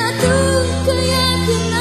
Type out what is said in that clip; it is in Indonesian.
satu keyakinan